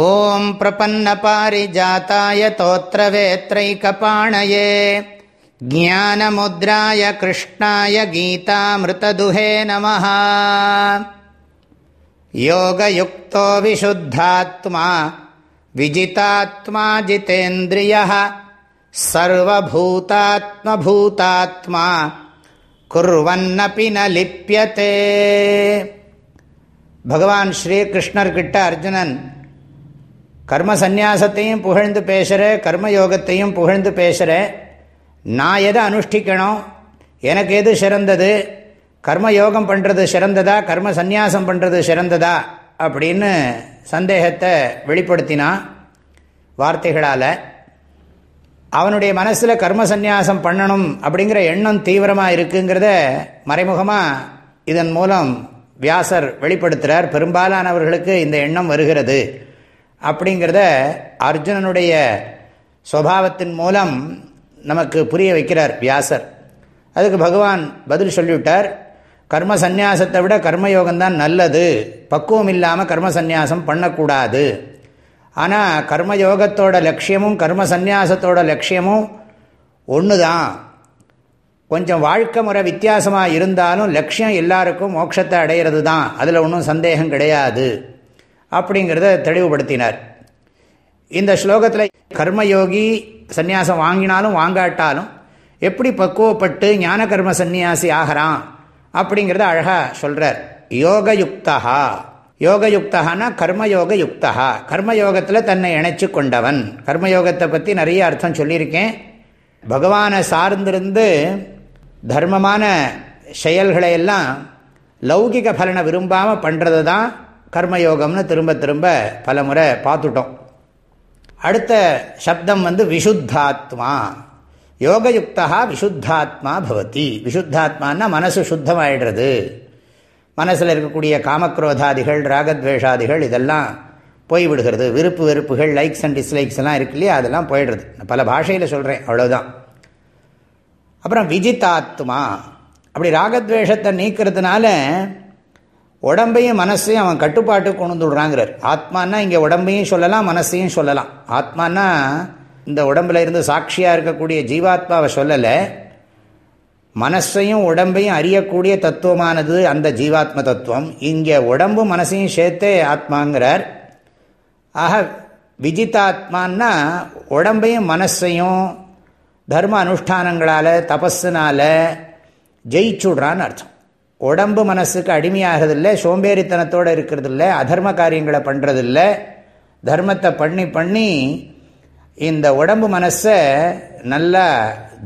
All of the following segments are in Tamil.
ॐ प्रपन्नपारिजाताय तोत्रवेत्रैकपाणये ज्ञानमुद्राय कृष्णाय गीतामृतदुहे नमः योगयुक्तो विशुद्धात्मा विजितात्मा जितेन्द्रियः सर्वभूतात्मभूतात्मा कुर्वन्नपि न लिप्यते भगवान् श्रीकृष्णर्किट्ट अर्जुनन् கர்ம சந்நியாசத்தையும் புகழ்ந்து பேசுகிற கர்மயோகத்தையும் புகழ்ந்து பேசுகிற நான் எதை அனுஷ்டிக்கணும்? எனக்கு எது சிறந்தது? கர்மயோகம் பண்ணுறது சிறந்ததா? கர்ம சந்நியாசம் பண்ணுறது சிறந்ததா? அப்படின்னு சந்தேகத்தை வெளிப்படுத்தினான் வார்த்தைகளால் அவனுடைய மனசில் கர்ம சந்நியாசம் பண்ணணும் அப்படிங்கிற எண்ணம் தீவிரமாக இருக்குங்கிறத மறைமுகமாக இதன் மூலம் வியாசர் வெளிப்படுத்துகிறார் பெரும்பாலானவர்களுக்கு இந்த எண்ணம் வருகிறது. அப்படிங்கிறத அர்ஜுனனுடைய சுவாவத்தின் மூலம் நமக்கு புரிய வைக்கிறார் வியாசர். அதுக்கு பகவான் பதில் சொல்லிவிட்டார் கர்ம சந்நியாசத்தை விட கர்மயோகம்தான் நல்லது. பக்குவம் இல்லாமல் கர்ம சந்நியாசம் பண்ணக்கூடாது. ஆனால் கர்மயோகத்தோட லட்சியமும் கர்ம சந்நியாசத்தோட லட்சியமும் ஒன்று தான் கொஞ்சம் வாழ்க்கை முறை வித்தியாசமாக இருந்தாலும் லட்சியம் எல்லாருக்கும் மோட்சத்தை அடையிறது தான் அதில் ஒன்றும் சந்தேகம் கிடையாது. அப்படிங்கிறத தெளிவுபடுத்தினார். இந்த ஸ்லோகத்தில் கர்மயோகி சந்நியாசம் வாங்கினாலும் வாங்காட்டாலும் எப்படி பக்குவப்பட்டு ஞான கர்ம சந்நியாசி ஆகிறான் அப்படிங்கிறத அழகாக சொல்கிறார் யோகயுக்தா யோகயுக்தகானா கர்மயோக யுக்தா கர்மயோகத்தில் தன்னை இணைச்சு கொண்டவன். கர்மயோகத்தை பற்றி நிறைய அர்த்தம் சொல்லியிருக்கேன். பகவானை சார்ந்திருந்து தர்மமான செயல்களை எல்லாம் லௌகிக பலனை விரும்பாமல் பண்ணுறது தான் கர்மயோகம்னு திரும்ப திரும்ப பல முறை பார்த்துட்டோம். அடுத்த சப்தம் வந்து விஷுத்தாத்மா யோகயுக்தா விஷுத்தாத்மா பவதி. விஷுத்தாத்மானா மனசு சுத்தமாயிடுறது. மனசில் இருக்கக்கூடிய காமக்ரோதாதிகள் ராகத்வேஷாதிகள் இதெல்லாம் போய்விடுகிறது. விருப்பு வெறுப்புகள் லைக்ஸ் அண்ட் டிஸ்லைக்ஸ் எல்லாம் இருக்கு இல்லையா? அதெல்லாம் போயிடுறது. பல பாஷையில் சொல்கிறேன் அவ்வளோதான் அப்புறம் விஜிதாத்மா அப்படி ராகத்வேஷத்தை நீக்கிறதுனால உடம்பையும் மனசையும் அவன் கட்டுப்பாட்டு கொண்டு விடுறாங்கிறார். ஆத்மானா இங்கே உடம்பையும் சொல்லலாம் மனசையும் சொல்லலாம். ஆத்மானா இந்த உடம்புல இருந்து சாட்சியாக இருக்கக்கூடிய ஜீவாத்மாவை சொல்லலை. மனசையும் உடம்பையும் அறியக்கூடிய தத்துவமானது அந்த ஜீவாத்ம தத்துவம். இங்கே உடம்பும் மனசையும் சேர்த்தே ஆத்மாங்கிறார். ஆக விஜிதாத்மான்னா உடம்பையும் மனசையும் தர்ம அனுஷ்டானங்களால் தபஸுனால் ஜெயிச்சுடுறான்னு அர்த்தம். உடம்பு மனசுக்கு அடிமையாகிறதில்ல சோம்பேறித்தனத்தோடு இருக்கிறதில்ல அதர்ம காரியங்களை பண்ணுறதில்ல தர்மத்தை பண்ணி பண்ணி இந்த உடம்பு மனசை நல்லா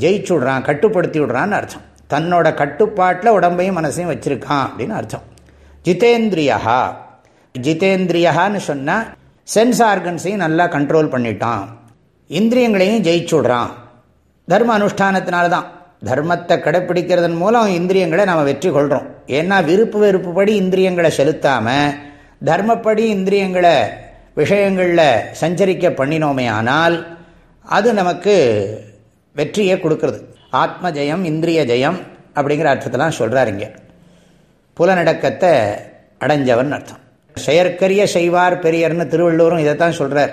ஜெயிச்சு விட்றான் கட்டுப்படுத்தி விடுறான்னு அர்த்தம். தன்னோட கட்டுப்பாட்டில் உடம்பையும் மனசையும் வச்சுருக்கான் அப்படின்னு அர்த்தம். ஜிதேந்திரியா ஜிதேந்திரியான்னு சொன்னால் சென்ஸ் ஆர்கன்ஸையும் நல்லா கண்ட்ரோல் பண்ணிட்டான். இந்திரியங்களையும் ஜெயிச்சுடுறான் தர்ம அனுஷ்டானத்தினால தான் தர்மத்தை கடைப்பிடிக்கிறதன் மூலம் இந்திரியங்களை நம்ம வெற்றி கொள்கிறோம் ஏன்னா விருப்பு வெறுப்புப்படி இந்திரியங்களை செலுத்தாமல் தர்மப்படி இந்திரியங்களை விஷயங்களில் சஞ்சரிக்க பண்ணினோமே ஆனால் அது நமக்கு வெற்றியை கொடுக்கறது. ஆத்ம ஜெயம் இந்திரிய ஜெயம் அப்படிங்கிற அர்த்தத்தெல்லாம் சொல்கிறார் இங்கே. புலநடக்கத்தை அடைஞ்சவன் அர்த்தம். செயற்கரிய செய்வார் பெரியர்னு திருவள்ளூரும் இதைத்தான் சொல்கிறார்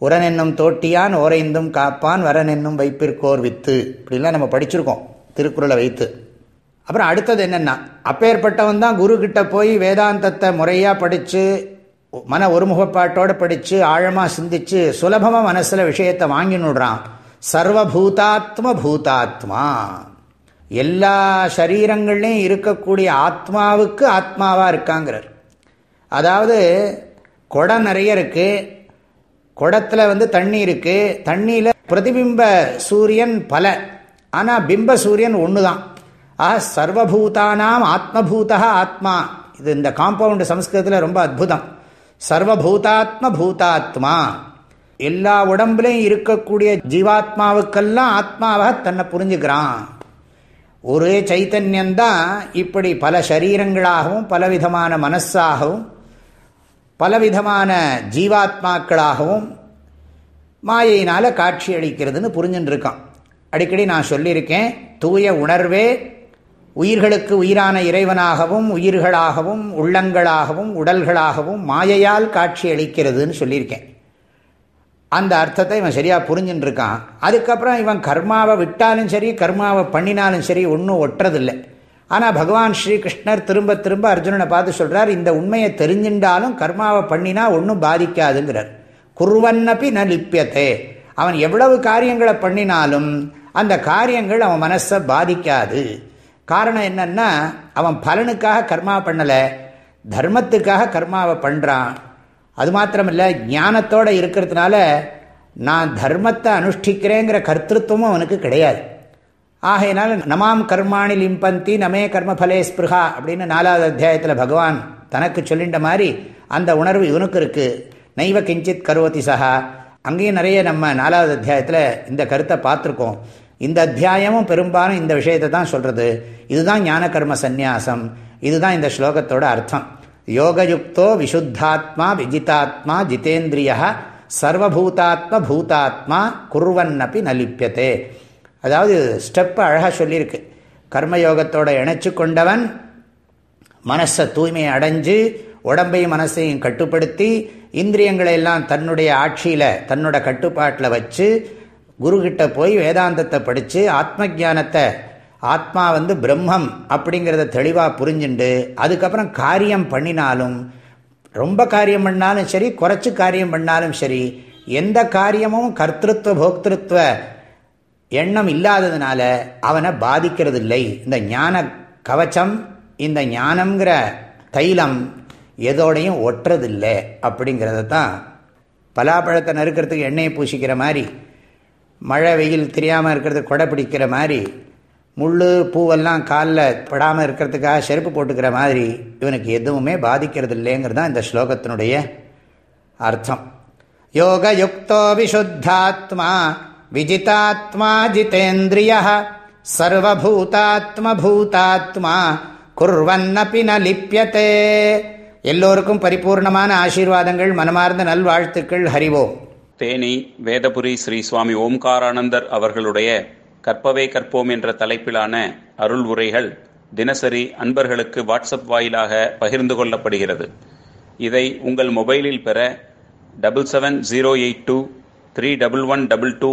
உரன் என்னும் தோட்டியான் ஓரைந்தும் காப்பான் வரனென்னும் வைப்பிற்கோர் வித்து. இப்படிலாம் நம்ம படிச்சிருக்கோம் திருக்குறளை வைத்து. அப்புறம் அடுத்தது என்னென்னா அப்பேற்பட்டவன் தான் குரு கிட்ட போய் வேதாந்தத்தை முறையாக படித்து மன ஒருமுகப்பாட்டோடு படித்து ஆழமாக சிந்திச்சு சுலபமாக மனசில் விஷயத்தை வாங்கினுடுறான். சர்வபூதாத்ம பூதாத்மா எல்லா சரீரங்கள்லையும் இருக்கக்கூடிய ஆத்மாவுக்கு ஆத்மாவாக இருக்காங்கிறார். அதாவது குடம் நிறைய இருக்குது குடத்தில் வந்து தண்ணி இருக்குது தண்ணியில் பிரதிபிம்ப சூரியன் பல. ஆனால் பிம்ப சூரியன் ஒன்று தான் ஆக சர்வபூதானாம் ஆத்மபூதா ஆத்மா. இது இந்த காம்பவுண்டு சம்ஸ்கிருதத்தில் ரொம்ப அற்புதம் சர்வபூதாத்ம பூதாத்மா எல்லா உடம்புலையும் இருக்கக்கூடிய ஜீவாத்மாவுக்கெல்லாம் ஆத்மாவாக தன்னை புரிஞ்சுக்கிறான். ஒரே சைத்தன்யந்தான் இப்படி பல சரீரங்களாகவும் பலவிதமான மனசாகவும் பலவிதமான ஜீவாத்மாக்களாகவும் மாயினால் காட்சி அளிக்கிறதுன்னு புரிஞ்சுட்டுருக்கான் அடிக்கடி நான் சொல்லியிருக்கேன் தூய உணர்வே உயிர்களுக்கு உயிரான இறைவனாகவும் உயிர்களாகவும் உள்ளங்களாகவும் உடல்களாகவும் மாயையால் காட்சி அளிக்கிறதுன்னு சொல்லியிருக்கேன். அந்த அர்த்தத்தை இவன் சரியாக புரிஞ்சுட்டுருக்கான் அதுக்கப்புறம் இவன் கர்மாவை விட்டாலும் சரி கர்மாவை பண்ணினாலும் சரி ஒன்றும் ஒட்டுறதில்லை. ஆனால் பகவான் ஸ்ரீகிருஷ்ணர் திரும்ப திரும்ப அர்ஜுனனை பார்த்து சொல்கிறார் இந்த உண்மையை தெரிஞ்சின்றாலும் கர்மாவை பண்ணினா ஒன்றும் பாதிக்காதுங்கிறார். குருவன்னப்பி ந லிப்பியத்தே அவன் எவ்வளவு காரியங்களை பண்ணினாலும் அந்த காரியங்கள் அவன் மனசை பாதிக்காது. காரணம் என்னன்னா அவன் பலனுக்காக கர்மா பண்ணலை தர்மத்துக்காக கர்மாவை பண்ணுறான் அது மாத்திரமில்லை ஞானத்தோடு இருக்கிறதுனால நான் தர்மத்தை அனுஷ்டிக்கிறேங்கிற கர்த்தத்துவமும் அவனுக்கு கிடையாது. ஆகையினால நமாம் கர்மாணி லிம்பந்தி நமே கர்மஃபலே ஸ்பிருஹா அப்படின்னு நாலாவது அத்தியாயத்தில் பகவான் தனக்கு சொல்லின்ற மாதிரி அந்த உணர்வு இவனுக்கு இருக்குது நைவ கிஞ்சித் கருவதி சஹா அங்கேயும் நிறைய நம்ம நாலாவது அத்தியாயத்தில் இந்த கருத்தை பார்த்துருக்கோம். இந்த அத்தியாயமும் பெரும்பாலும் இந்த விஷயத்தை தான் சொல்கிறது இதுதான் ஞான கர்ம சந்நியாசம். இதுதான் இந்த ஸ்லோகத்தோட அர்த்தம். யோகயுக்தோ விசுத்தாத்மா விஜிதாத்மா ஜிதேந்திரியா சர்வபூதாத்ம பூதாத்மா குர்வன்னப்பி நலிப்பியத்தே அதாவது ஸ்டெப்பை அழகாக சொல்லியிருக்கு. கர்மயோகத்தோடு இணைச்சு கொண்டவன் மனசை தூய்மையை அடைஞ்சு உடம்பையும் மனசையும் கட்டுப்படுத்தி இந்திரியங்களை எல்லாம் தன்னுடைய ஆட்சியில் தன்னோட கட்டுப்பாட்டில் வச்சு குருக்கிட்ட போய் வேதாந்தத்தை படித்து ஆத்ம ஜானத்தை ஆத்மா வந்து பிரம்மம் அப்படிங்கிறத தெளிவாக புரிஞ்சுண்டு அதுக்கப்புறம் காரியம் பண்ணினாலும் ரொம்ப காரியம் பண்ணாலும் சரி குறைச்சி காரியம் பண்ணாலும் சரி எந்த காரியமும் கர்த்திருவ போக்திருத்துவ எண்ணம் இல்லாததுனால அவனை பாதிக்கிறது இல்லை இந்த ஞான கவச்சம் இந்த ஞானம்ங்கிற தைலம் எதோடையும் ஒட்டுறதில்லை அப்படிங்கிறத தான் பலாப்பழத்தை நறுக்கிறதுக்கு எண்ணெயை பூசிக்கிற மாதிரி மழை வெயில் தெரியாமல் இருக்கிறது கொடை பிடிக்கிற மாதிரி முள் பூவெல்லாம் காலில் படாமல் இருக்கிறதுக்காக செருப்பு போட்டுக்கிற மாதிரி இவனுக்கு எதுவுமே பாதிக்கிறது இல்லைங்கிறது தான் இந்த ஸ்லோகத்தினுடைய அர்த்தம். யோகயுக்தோ விசுத்தாத்மா விஜிதாத்மா ஜிதேந்திரிய சர்வபூதாத்ம பூதாத்மா குர்வன்னப்பி ந லிப்பியத்தே எல்லோருக்கும் பரிபூர்ணமான ஆசீர்வாதங்கள் மனமார்ந்த நல்வாழ்த்துக்கள் ஹரிவோம் தேனி வேதபுரி ஸ்ரீ சுவாமி ஓம்காரானந்தர் அவர்களுடைய கற்பவே கற்போம் என்ற தலைப்பிலான அருள் உரைகள் தினசரி அன்பர்களுக்கு வாட்ஸ்அப் வாயிலாக பகிர்ந்து கொள்ளப்படுகிறது. இதை உங்கள் மொபைலில் பெற double seven zero eight two three double one double two